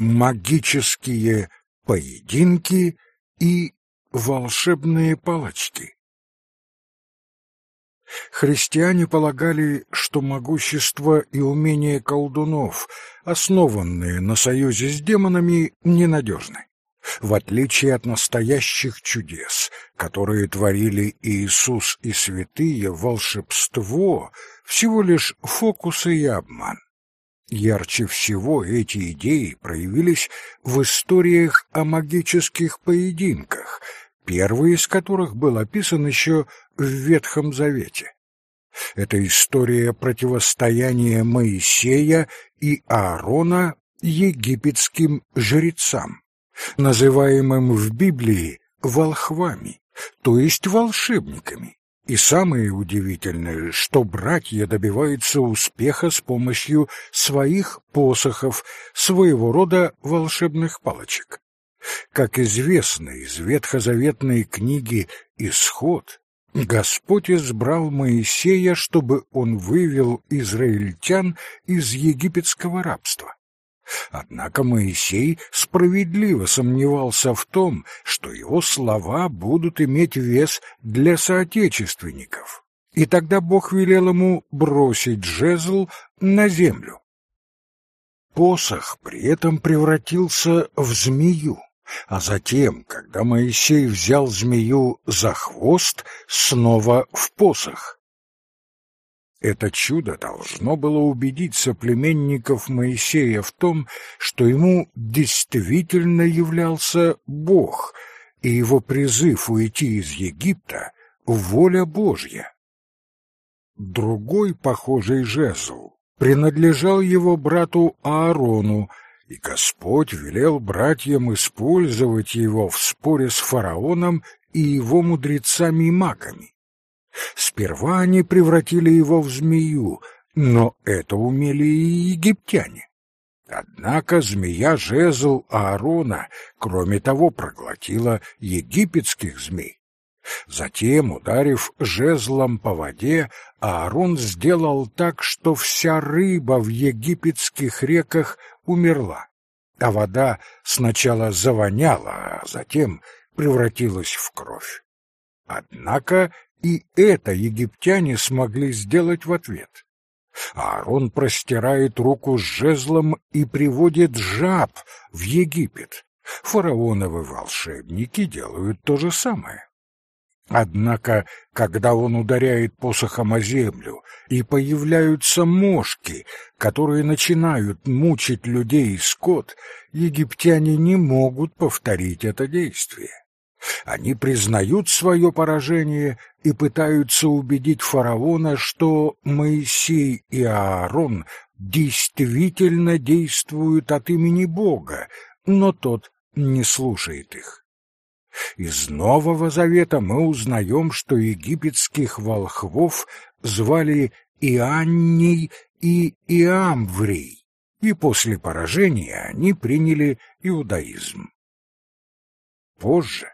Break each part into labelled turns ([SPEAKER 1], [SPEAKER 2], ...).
[SPEAKER 1] магические поединки и волшебные палочки. Христиане полагали, что могущество и умение колдунов, основанные на союзе с демонами, ненадежны. В отличие от настоящих чудес, которые творили Иисус и святые, волшебство — всего лишь фокусы и обман. Ярче всего эти идеи проявились в историях о магических поединках, первый из которых был описан еще в Ветхом Завете. Это история противостояния Моисея и Аарона египетским жрецам, называемым в Библии волхвами, то есть волшебниками. И самое удивительное, что братья добиваются успеха с помощью своих посохов, своего рода волшебных палочек. Как известно из ветхозаветной книги «Исход», Господь избрал Моисея, чтобы он вывел израильтян из египетского рабства. Однако Моисей справедливо сомневался в том, что его слова будут иметь вес для соотечественников. И тогда Бог велел ему бросить жезл на землю. Посох при этом превратился в змею, а затем, когда Моисей взял змею за хвост, снова в посох. Это чудо должно было убедить соплеменников Моисея в том, что ему действительно являлся Бог, и его призыв уйти из Египта — воля Божья. Другой похожий жезл принадлежал его брату Аарону, и Господь велел братьям использовать его в споре с фараоном и его мудрецами и магами. Сперва они превратили его в змею, но это умели и египтяне. Однако змея-жезл Аарона, кроме того, проглотила египетских змей. Затем, ударив жезлом по воде, Аарон сделал так, что вся рыба в египетских реках умерла, а вода сначала завоняла, а затем превратилась в кровь. Однако и это египтяне смогли сделать в ответ. Аарон простирает руку с жезлом и приводит жаб в Египет. Фараоновы волшебники делают то же самое. Однако, когда он ударяет посохом о землю, и появляются мошки, которые начинают мучить людей и скот, египтяне не могут повторить это действие. Они признают свое поражение и пытаются убедить фараона, что Моисей и Аарон действительно действуют от имени Бога, но тот не слушает их. Из Нового Завета мы узнаем, что египетских волхвов звали Ианний и Иамврий, и после поражения они приняли иудаизм. Позже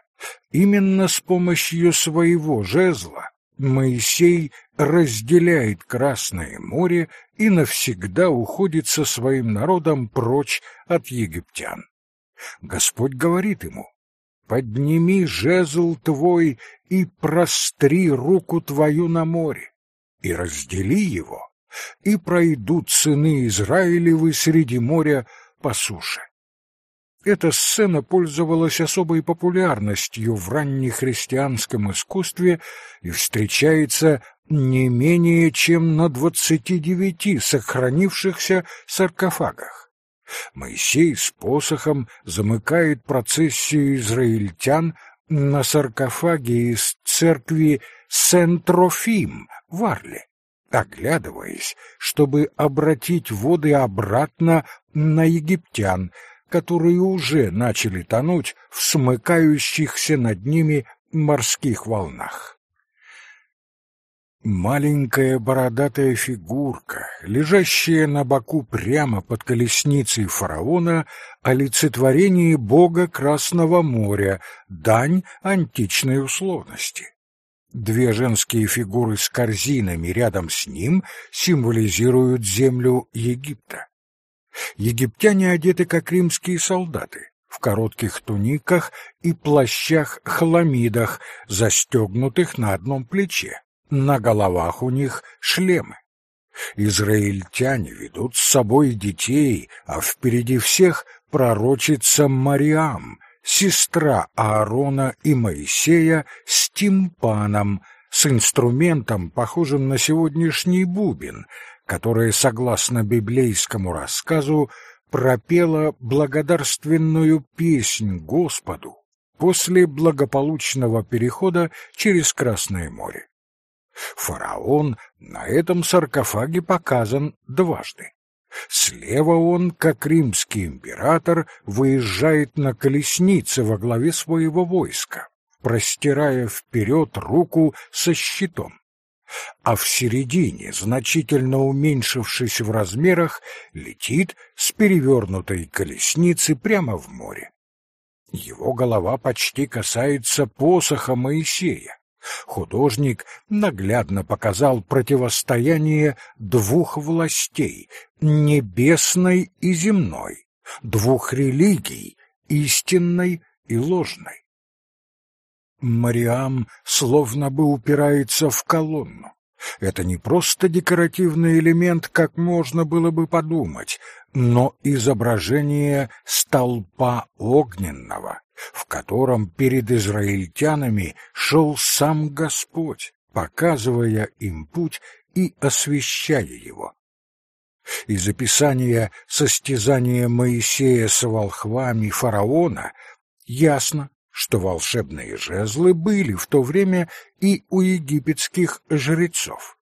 [SPEAKER 1] Именно с помощью своего жезла Моисей разделяет Красное море и навсегда уходит со своим народом прочь от египтян. Господь говорит ему, «Подними жезл твой и простри руку твою на море, и раздели его, и пройдут сыны Израилевы среди моря по суше». Эта сцена пользовалась особой популярностью в раннехристианском искусстве и встречается не менее чем на двадцати девяти сохранившихся саркофагах. Моисей с посохом замыкает процессию израильтян на саркофаге из церкви Сентрофим в Арле, оглядываясь, чтобы обратить воды обратно на египтян, которые уже начали тонуть в смыкающихся над ними морских волнах. Маленькая бородатая фигурка, лежащая на боку прямо под колесницей фараона, олицетворение бога Красного моря, дань античной условности. Две женские фигуры с корзинами рядом с ним символизируют землю Египта. Египтяне одеты как римские солдаты, в коротких туниках и плащах-хламидах, застегнутых на одном плече. На головах у них шлемы. Израильтяне ведут с собой детей, а впереди всех пророчица Мариам, сестра Аарона и Моисея с тимпаном, с инструментом, похожим на сегодняшний бубен, которая, согласно библейскому рассказу, пропела благодарственную песнь Господу после благополучного перехода через Красное море. Фараон на этом саркофаге показан дважды. Слева он, как римский император, выезжает на колеснице во главе своего войска, простирая вперед руку со щитом а в середине, значительно уменьшившись в размерах, летит с перевернутой колесницы прямо в море. Его голова почти касается посоха Моисея. Художник наглядно показал противостояние двух властей — небесной и земной, двух религий — истинной и ложной. Мариам словно бы упирается в колонну. Это не просто декоративный элемент, как можно было бы подумать, но изображение столпа огненного, в котором перед израильтянами шел сам Господь, показывая им путь и освещая его. Из описания состязания Моисея с волхвами фараона ясно, что волшебные жезлы были в то время и у египетских жрецов.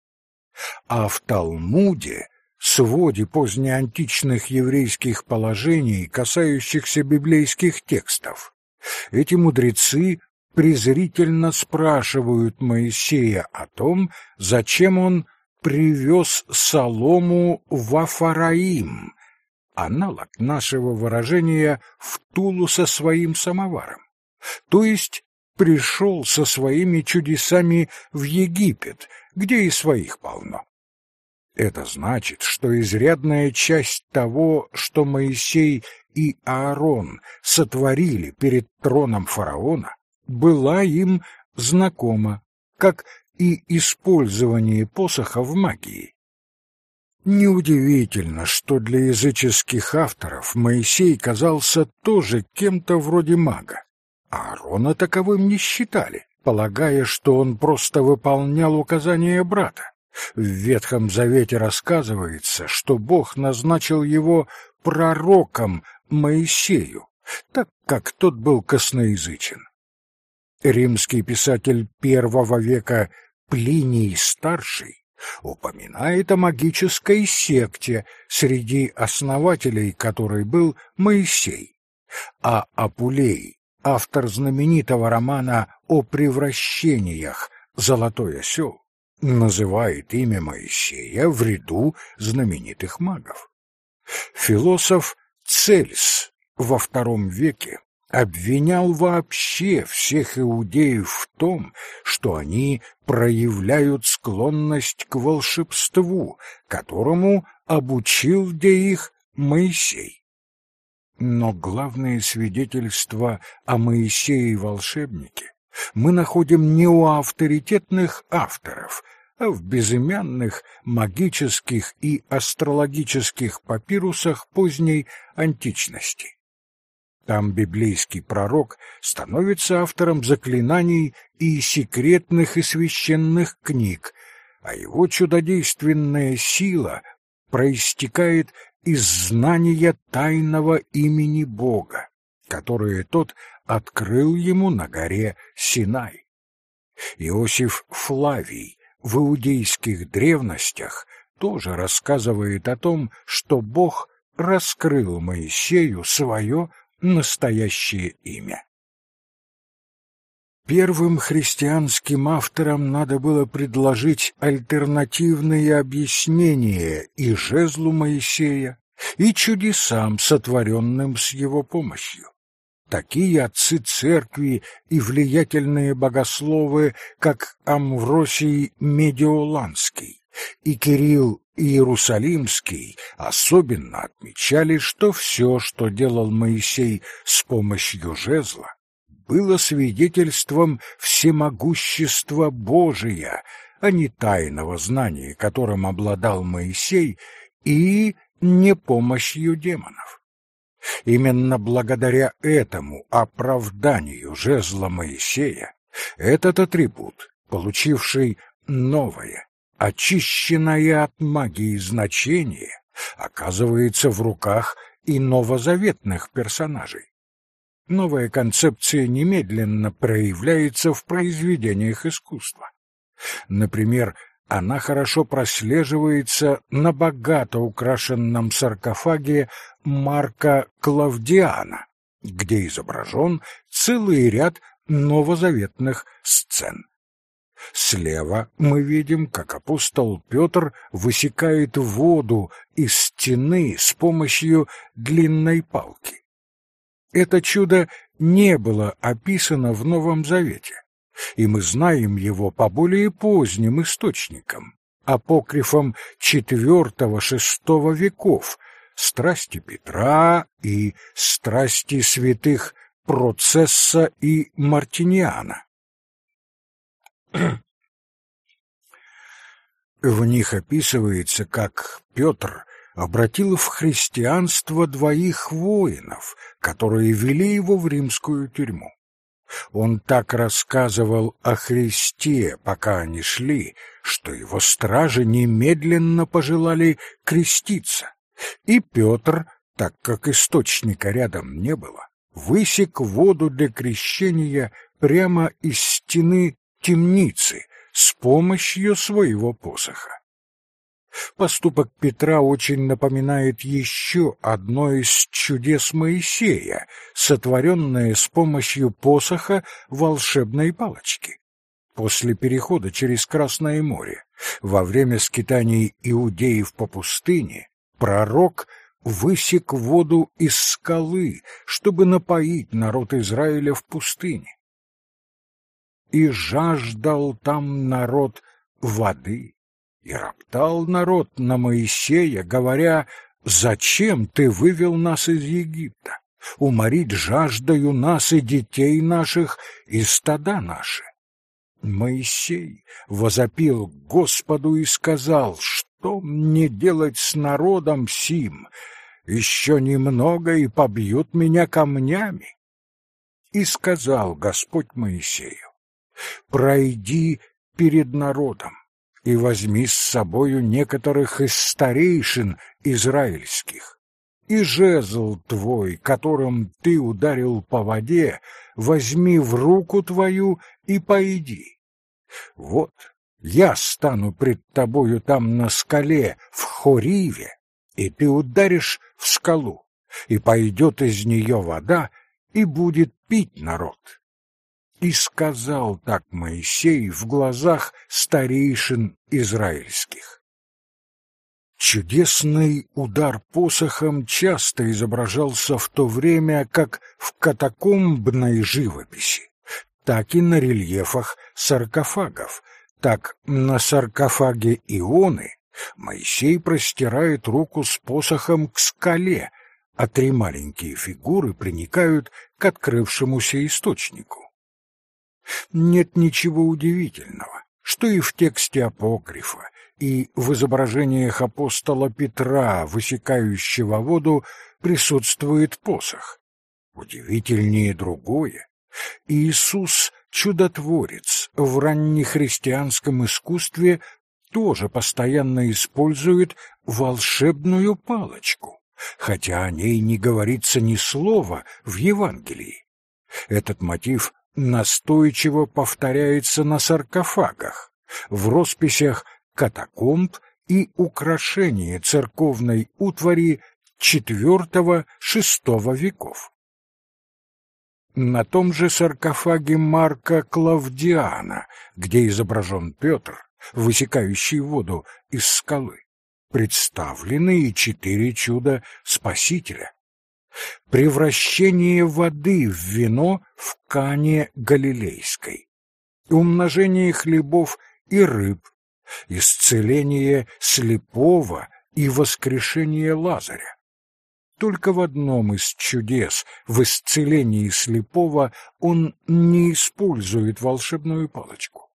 [SPEAKER 1] А в Талмуде, своде позднеантичных еврейских положений, касающихся библейских текстов, эти мудрецы презрительно спрашивают Моисея о том, зачем он привез солому в Афараим, аналог нашего выражения «в Тулу со своим самоваром» то есть пришел со своими чудесами в Египет, где и своих полно. Это значит, что изрядная часть того, что Моисей и Аарон сотворили перед троном фараона, была им знакома, как и использование посоха в магии. Неудивительно, что для языческих авторов Моисей казался тоже кем-то вроде мага. Аарона таковым не считали, полагая, что он просто выполнял указания брата. В Ветхом Завете рассказывается, что Бог назначил его пророком Моисею, так как тот был косноязычен. Римский писатель первого века Плиний Старший упоминает о магической секте, среди основателей которой был Моисей, а Апулей автор знаменитого романа о превращениях «Золотой осел», называет имя Моисея в ряду знаменитых магов. Философ Цельс во втором веке обвинял вообще всех иудеев в том, что они проявляют склонность к волшебству, которому обучил где их Моисей. Но главное свидетельство о Моисее и волшебнике мы находим не у авторитетных авторов, а в безымянных магических и астрологических папирусах поздней античности. Там библейский пророк становится автором заклинаний и секретных и священных книг, а его чудодейственная сила проистекает из знания тайного имени Бога, которое тот открыл ему на горе Синай. Иосиф Флавий в иудейских древностях тоже рассказывает о том, что Бог раскрыл Моисею свое настоящее имя. Первым христианским авторам надо было предложить альтернативные объяснения и жезлу Моисея, и чудесам, сотворенным с его помощью. Такие отцы церкви и влиятельные богословы, как Амвросий Медиоланский и Кирилл Иерусалимский особенно отмечали, что все, что делал Моисей с помощью жезла, было свидетельством всемогущества Божия, а не тайного знания, которым обладал Моисей, и не помощью демонов. Именно благодаря этому оправданию жезла Моисея этот атрибут, получивший новое, очищенное от магии значение, оказывается в руках и новозаветных персонажей. Новая концепция немедленно проявляется в произведениях искусства. Например, она хорошо прослеживается на богато украшенном саркофаге Марка Клавдиана, где изображен целый ряд новозаветных сцен. Слева мы видим, как апостол Петр высекает воду из стены с помощью длинной палки. Это чудо не было описано в Новом Завете, и мы знаем его по более поздним источникам, апокрифам IV-VI веков, страсти Петра и страсти святых Процесса и Мартиниана. В них описывается, как Петр обратил в христианство двоих воинов, которые вели его в римскую тюрьму. Он так рассказывал о Христе, пока они шли, что его стражи немедленно пожелали креститься. И Петр, так как источника рядом не было, высек воду для крещения прямо из стены темницы с помощью своего посоха. Поступок Петра очень напоминает еще одно из чудес Моисея, сотворенное с помощью посоха волшебной палочки. После перехода через Красное море, во время скитаний иудеев по пустыне, пророк высек воду из скалы, чтобы напоить народ Израиля в пустыне. И жаждал там народ воды, и роптал народ на Моисея, говоря, «Зачем ты вывел нас из Египта? Уморить жаждою нас и детей наших, и стада наши». Моисей возопил Господу и сказал, «Что мне делать с народом сим? еще немного и побьют меня камнями. И сказал Господь Моисею, пройди перед народом и возьми с собою некоторых из старейшин израильских, и жезл твой, которым ты ударил по воде, возьми в руку твою и пойди. Вот я стану пред тобою там на скале в Хориве, и ты ударишь в скалу, и пойдет из нее вода, и будет пить народ. И сказал так Моисей в глазах старейшин израильских. Чудесный удар посохом часто изображался в то время как в катакомбной живописи, так и на рельефах саркофагов, так на саркофаге Ионы Моисей простирает руку с посохом к скале, а три маленькие фигуры приникают к открывшемуся источнику. Нет ничего удивительного, что и в тексте апокрифа, и в изображениях апостола Петра, высекающего воду, присутствует посох. Удивительнее другое. Иисус — чудотворец в раннехристианском искусстве тоже постоянно использует волшебную палочку, хотя о ней не говорится ни слова в Евангелии. Этот мотив настойчиво повторяется на саркофагах, в росписях катакомб и украшении церковной утвари IV-VI веков. На том же саркофаге Марка Клавдиана, где изображен Петр, высекающий воду из скалы, представлены и четыре чуда Спасителя. Превращение воды в вино в Кане Галилейской, умножение хлебов и рыб, исцеление слепого и воскрешение Лазаря. Только в одном из чудес, в исцелении слепого, он не использует волшебную палочку.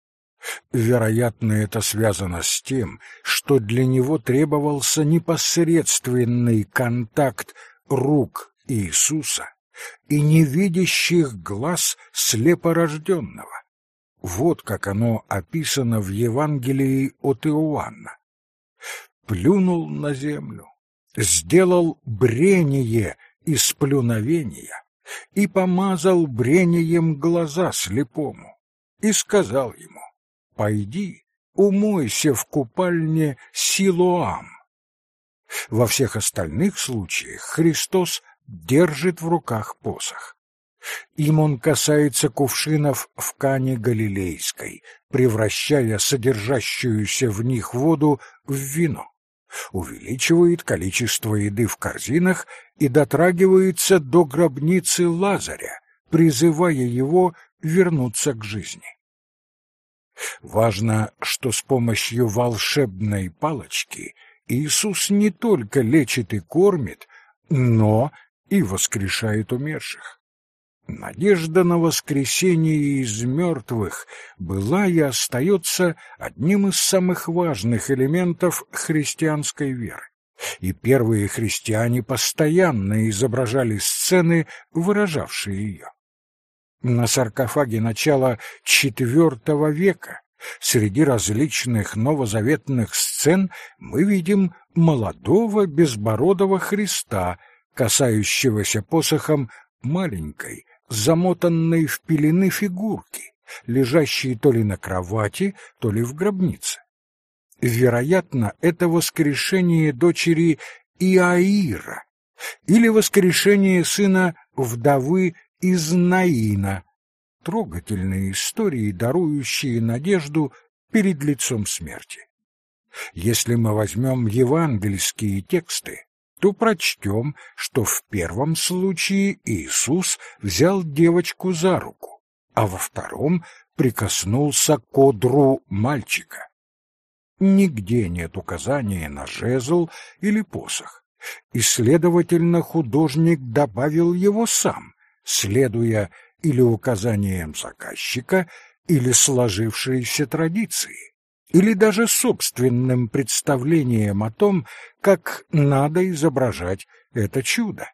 [SPEAKER 1] Вероятно, это связано с тем, что для него требовался непосредственный контакт рук Иисуса и невидящих глаз слепорожденного. Вот как оно описано в Евангелии от Иоанна. Плюнул на землю, сделал брение из плюновения и помазал брением глаза слепому и сказал ему, «Пойди, умойся в купальне Силуам». Во всех остальных случаях Христос держит в руках посох. Им он касается кувшинов в Кане Галилейской, превращая содержащуюся в них воду в вино увеличивает количество еды в корзинах и дотрагивается до гробницы Лазаря, призывая его вернуться к жизни. Важно, что с помощью волшебной палочки Иисус не только лечит и кормит, но и воскрешает умерших. Надежда на воскресение из мертвых была и остается одним из самых важных элементов христианской веры. И первые христиане постоянно изображали сцены, выражавшие ее. На саркофаге начала IV века среди различных новозаветных сцен мы видим молодого безбородого Христа, касающегося посохом маленькой, замотанной в пелены фигурки, лежащей то ли на кровати, то ли в гробнице. Вероятно, это воскрешение дочери Иаира или воскрешение сына вдовы из Наина, трогательные истории, дарующие надежду перед лицом смерти. Если мы возьмем евангельские тексты, то прочтем, что в первом случае Иисус взял девочку за руку, а во втором прикоснулся к одру мальчика. Нигде нет указания на жезл или посох, и, следовательно, художник добавил его сам, следуя или указаниям заказчика, или сложившейся традиции или даже собственным представлением о том, как надо изображать это чудо.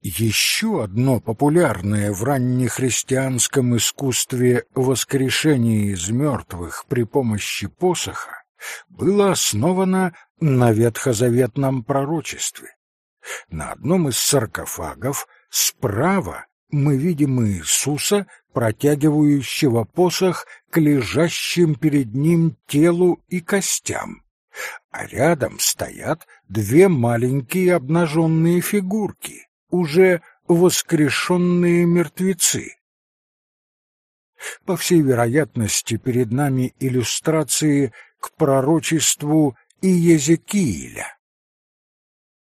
[SPEAKER 1] Еще одно популярное в раннехристианском искусстве воскрешение из мертвых при помощи посоха было основано на ветхозаветном пророчестве. На одном из саркофагов справа мы видим Иисуса, протягивающего посох к лежащим перед ним телу и костям, а рядом стоят две маленькие обнаженные фигурки, уже воскрешенные мертвецы. По всей вероятности, перед нами иллюстрации к пророчеству Иезекииля.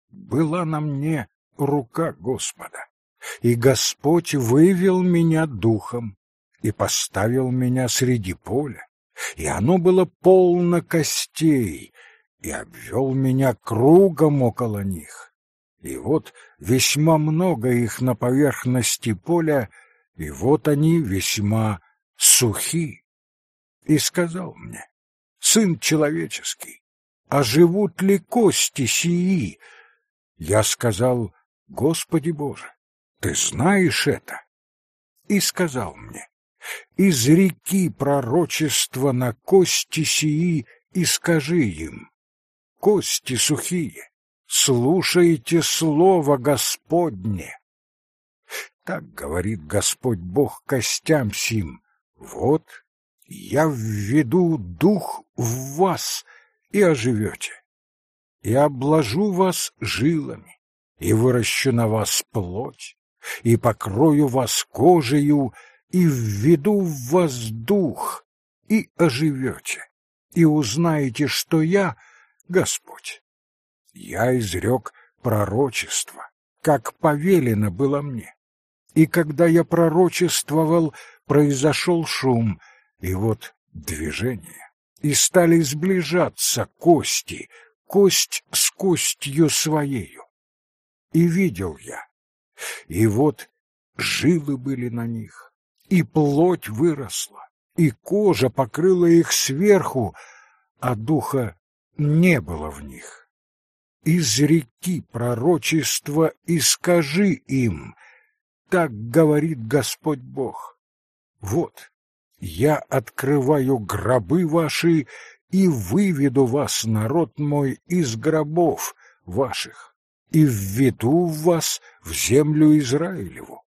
[SPEAKER 1] «Была на мне рука Господа, и Господь вывел меня духом и поставил меня среди поля, и оно было полно костей, и обвел меня кругом около них. И вот весьма много их на поверхности поля, и вот они весьма сухи. И сказал мне, сын человеческий, а живут ли кости сии? Я сказал, Господи Боже, ты знаешь это? И сказал мне, из реки пророчества на кости сии и скажи им, кости сухие, слушайте слово Господне. Так говорит Господь Бог костям сим, вот я введу дух в вас и оживете, и обложу вас жилами, и выращу на вас плоть, и покрою вас кожею, и введу в вас дух, и оживете, и узнаете, что я — Господь. Я изрек пророчество, как повелено было мне. И когда я пророчествовал, произошел шум, и вот движение, и стали сближаться кости, кость с костью своею. И видел я, и вот жилы были на них, и плоть выросла, и кожа покрыла их сверху, а духа не было в них. Изреки пророчество и скажи им, так говорит Господь Бог. Вот, я открываю гробы ваши и выведу вас, народ мой, из гробов ваших, и введу вас в землю Израилеву.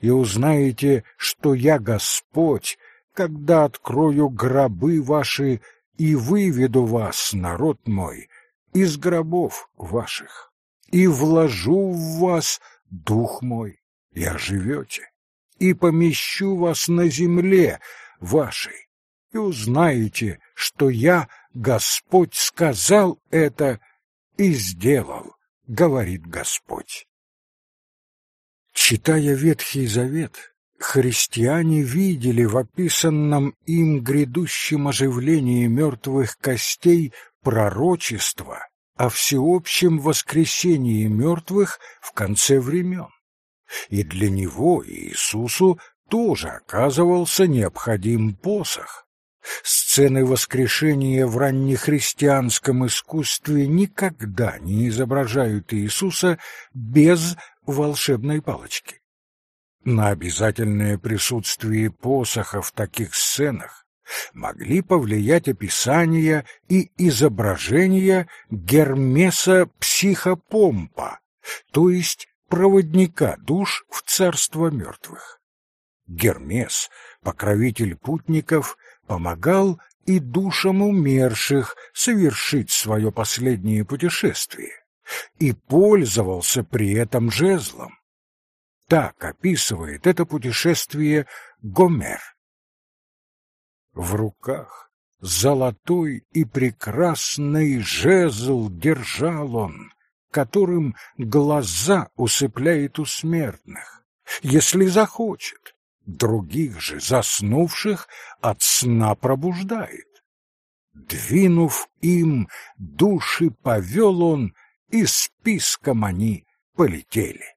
[SPEAKER 1] И узнаете, что я Господь, когда открою гробы ваши и выведу вас, народ мой, из гробов ваших, и вложу в вас дух мой, и оживете, и помещу вас на земле вашей, и узнаете, что я, Господь, сказал это и сделал, говорит Господь. Читая Ветхий Завет, христиане видели в описанном им грядущем оживлении мертвых костей пророчество о всеобщем воскресении мертвых в конце времен. И для него, Иисусу, тоже оказывался необходим посох. Сцены воскрешения в раннехристианском искусстве никогда не изображают Иисуса без волшебной палочки. На обязательное присутствие посоха в таких сценах могли повлиять описания и изображения Гермеса Психопомпа, то есть проводника душ в царство мертвых. Гермес, покровитель путников, помогал и душам умерших совершить свое последнее путешествие и пользовался при этом жезлом. Так описывает это путешествие Гомер. В руках золотой и прекрасный жезл держал он, которым глаза усыпляет у смертных, если захочет, других же заснувших от сна пробуждает. Двинув им, души повел он, и списком они полетели.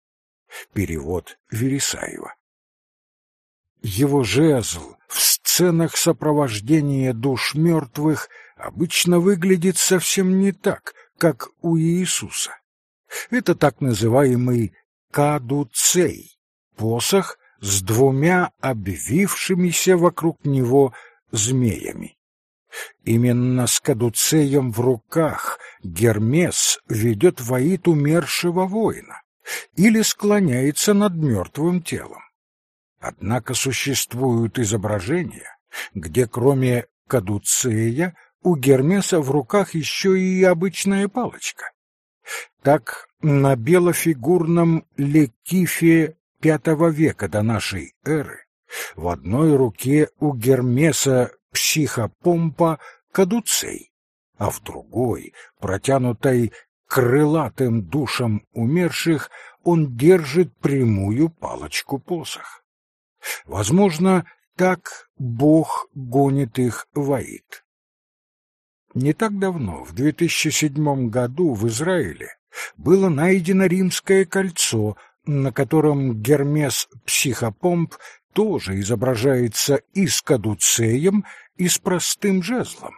[SPEAKER 1] Перевод Вересаева. Его жезл в сценах сопровождения душ мертвых обычно выглядит совсем не так, как у Иисуса. Это так называемый кадуцей, посох с двумя обвившимися вокруг него змеями. Именно с кадуцеем в руках Гермес ведет воит умершего воина или склоняется над мертвым телом. Однако существуют изображения, где кроме кадуцея у Гермеса в руках еще и обычная палочка. Так на белофигурном лекифе V века до нашей эры в одной руке у Гермеса психопомпа кадуцей, а в другой, протянутой крылатым душам умерших, он держит прямую палочку-посох. Возможно, так Бог гонит их воит. Не так давно, в 2007 году, в Израиле было найдено римское кольцо, на котором Гермес Психопомп тоже изображается и с кадуцеем, и с простым жезлом.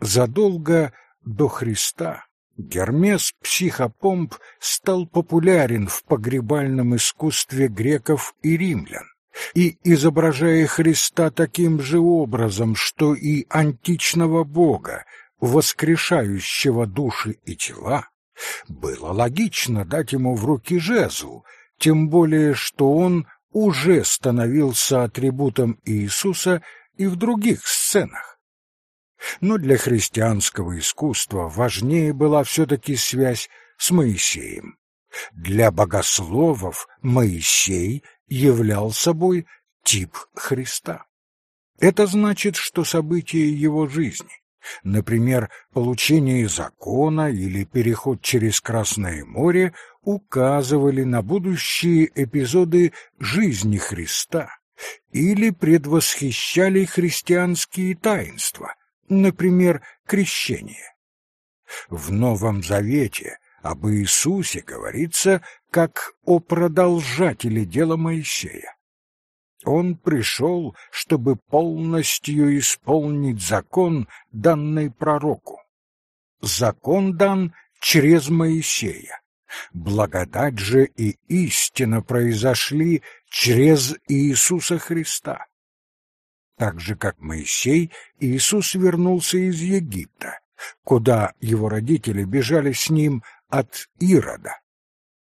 [SPEAKER 1] Задолго до Христа Гермес Психопомп стал популярен в погребальном искусстве греков и римлян, и, изображая Христа таким же образом, что и античного бога, воскрешающего души и тела, было логично дать ему в руки жезл, тем более что он уже становился атрибутом Иисуса и в других сценах. Но для христианского искусства важнее была все-таки связь с Моисеем. Для богословов Моисей являл собой тип Христа. Это значит, что события его жизни, например, получение закона или переход через Красное море, указывали на будущие эпизоды жизни Христа или предвосхищали христианские таинства, например, крещение. В Новом Завете об Иисусе говорится как о продолжателе дела Моисея. Он пришел, чтобы полностью исполнить закон, данный пророку. Закон дан через Моисея. Благодать же и истина произошли через Иисуса Христа. Так же, как Моисей, Иисус вернулся из Египта, куда его родители бежали с ним от Ирода.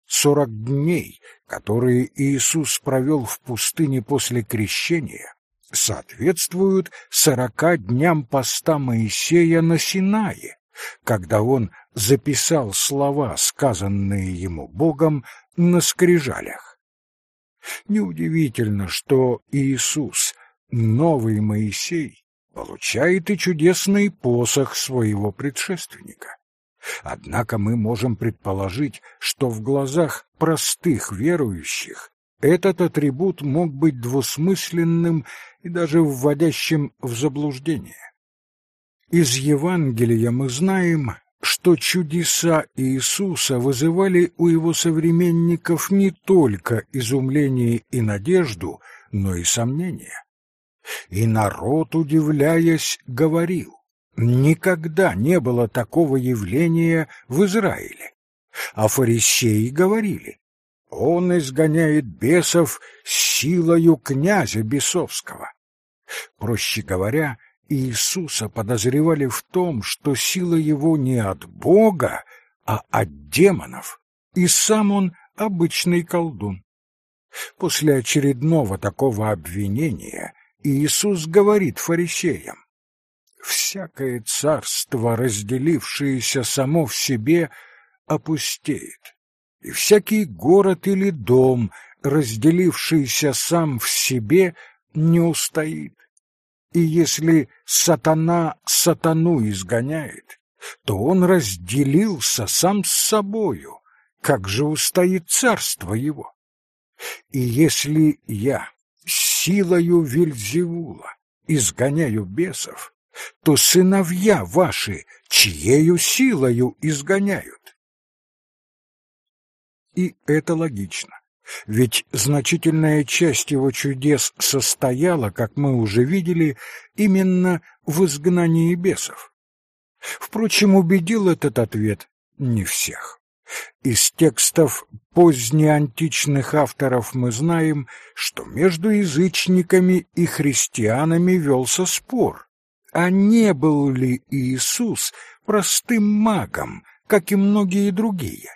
[SPEAKER 1] Сорок дней, которые Иисус провел в пустыне после крещения, соответствуют сорока дням поста Моисея на Синае, когда он записал слова, сказанные ему Богом, на скрижалях. Неудивительно, что Иисус, новый Моисей, получает и чудесный посох своего предшественника. Однако мы можем предположить, что в глазах простых верующих этот атрибут мог быть двусмысленным и даже вводящим в заблуждение. Из Евангелия мы знаем, что чудеса Иисуса вызывали у его современников не только изумление и надежду, но и сомнения. И народ, удивляясь, говорил, Никогда не было такого явления в Израиле. А фарисеи говорили, он изгоняет бесов силою князя бесовского. Проще говоря, Иисуса подозревали в том, что сила его не от Бога, а от демонов, и сам он обычный колдун. После очередного такого обвинения Иисус говорит фарисеям, всякое царство, разделившееся само в себе, опустеет, и всякий город или дом, разделившийся сам в себе, не устоит. И если сатана сатану изгоняет, то он разделился сам с собою, как же устоит царство его? И если я силою Вильзевула изгоняю бесов, то сыновья ваши чьею силою изгоняют? И это логично. Ведь значительная часть его чудес состояла, как мы уже видели, именно в изгнании бесов. Впрочем, убедил этот ответ не всех. Из текстов позднеантичных авторов мы знаем, что между язычниками и христианами велся спор, а не был ли Иисус простым магом, как и многие другие?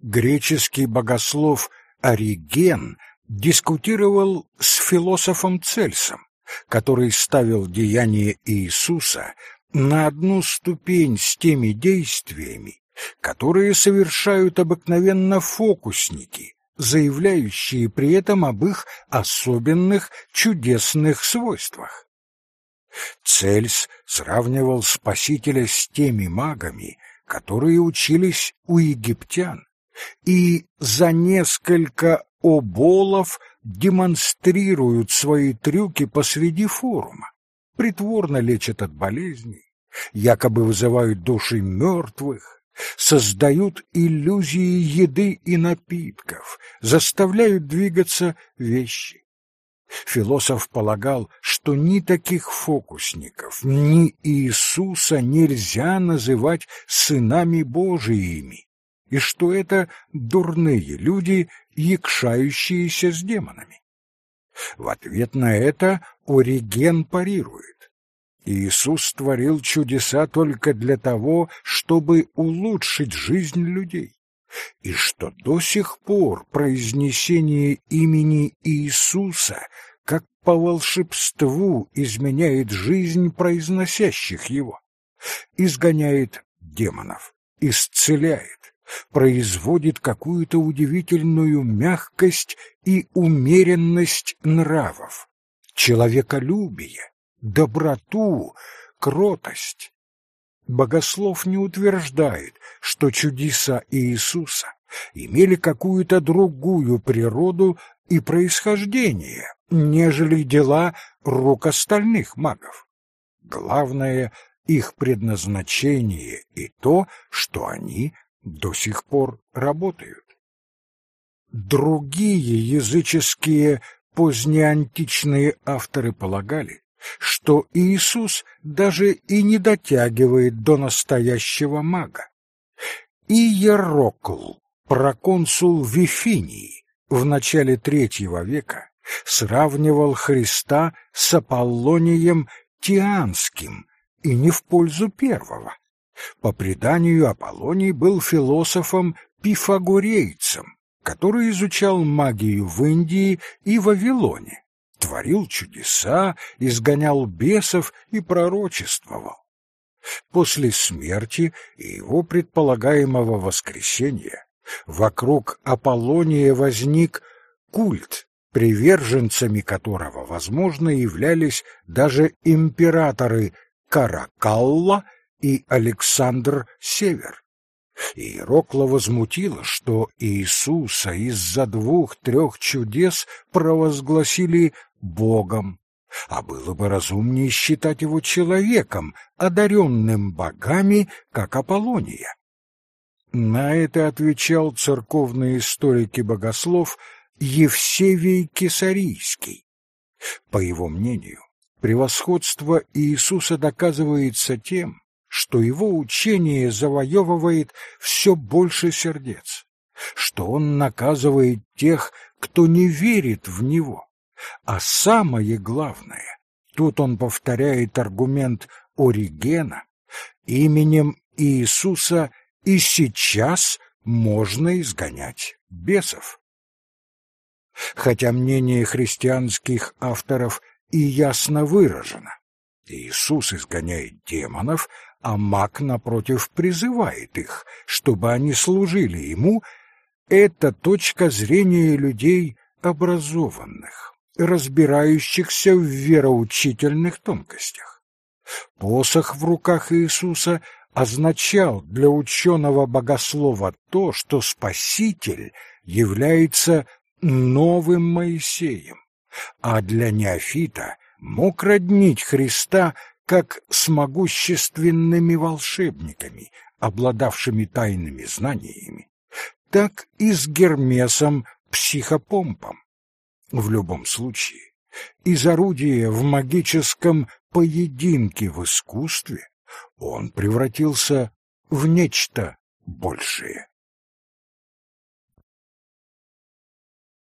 [SPEAKER 1] Греческий богослов Ориген дискутировал с философом Цельсом, который ставил деяния Иисуса на одну ступень с теми действиями, которые совершают обыкновенно фокусники, заявляющие при этом об их особенных чудесных свойствах. Цельс сравнивал Спасителя с теми магами, которые учились у египтян, и за несколько оболов демонстрируют свои трюки посреди форума, притворно лечат от болезней, якобы вызывают души мертвых, создают иллюзии еды и напитков, заставляют двигаться вещи. Философ полагал, что ни таких фокусников, ни Иисуса нельзя называть сынами Божиими, и что это дурные люди, якшающиеся с демонами. В ответ на это Ориген парирует. Иисус творил чудеса только для того, чтобы улучшить жизнь людей и что до сих пор произнесение имени Иисуса как по волшебству изменяет жизнь произносящих его, изгоняет демонов, исцеляет, производит какую-то удивительную мягкость и умеренность нравов, человеколюбие, доброту, кротость. Богослов не утверждает, что чудеса Иисуса имели какую-то другую природу и происхождение, нежели дела рук остальных магов. Главное — их предназначение и то, что они до сих пор работают. Другие языческие позднеантичные авторы полагали, что Иисус даже и не дотягивает до настоящего мага. Иерокл, проконсул Вифинии, в начале третьего века сравнивал Христа с Аполлонием Тианским, и не в пользу первого. По преданию, Аполлоний был философом-пифагорейцем, который изучал магию в Индии и Вавилоне творил чудеса, изгонял бесов и пророчествовал. После смерти и его предполагаемого воскресения вокруг Аполлония возник культ, приверженцами которого, возможно, являлись даже императоры Каракалла и Александр Север. Иерокла возмутило, что Иисуса из-за двух-трех чудес провозгласили Богом, а было бы разумнее считать его человеком, одаренным богами, как Аполлония. На это отвечал церковный историк и богослов Евсевий Кесарийский. По его мнению, превосходство Иисуса доказывается тем, что его учение завоевывает все больше сердец, что он наказывает тех, кто не верит в него. А самое главное, тут он повторяет аргумент Оригена, именем Иисуса и сейчас можно изгонять бесов. Хотя мнение христианских авторов и ясно выражено. Иисус изгоняет демонов, а маг, напротив, призывает их, чтобы они служили ему, это точка зрения людей образованных, разбирающихся в вероучительных тонкостях. Посох в руках Иисуса означал для ученого-богослова то, что Спаситель является новым Моисеем, а для неофита мог роднить Христа как с могущественными волшебниками, обладавшими тайными знаниями, так и с Гермесом психопомпом. В любом случае, из орудия в магическом поединке в искусстве он превратился в нечто большее.